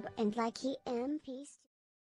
subscribe and like he MP.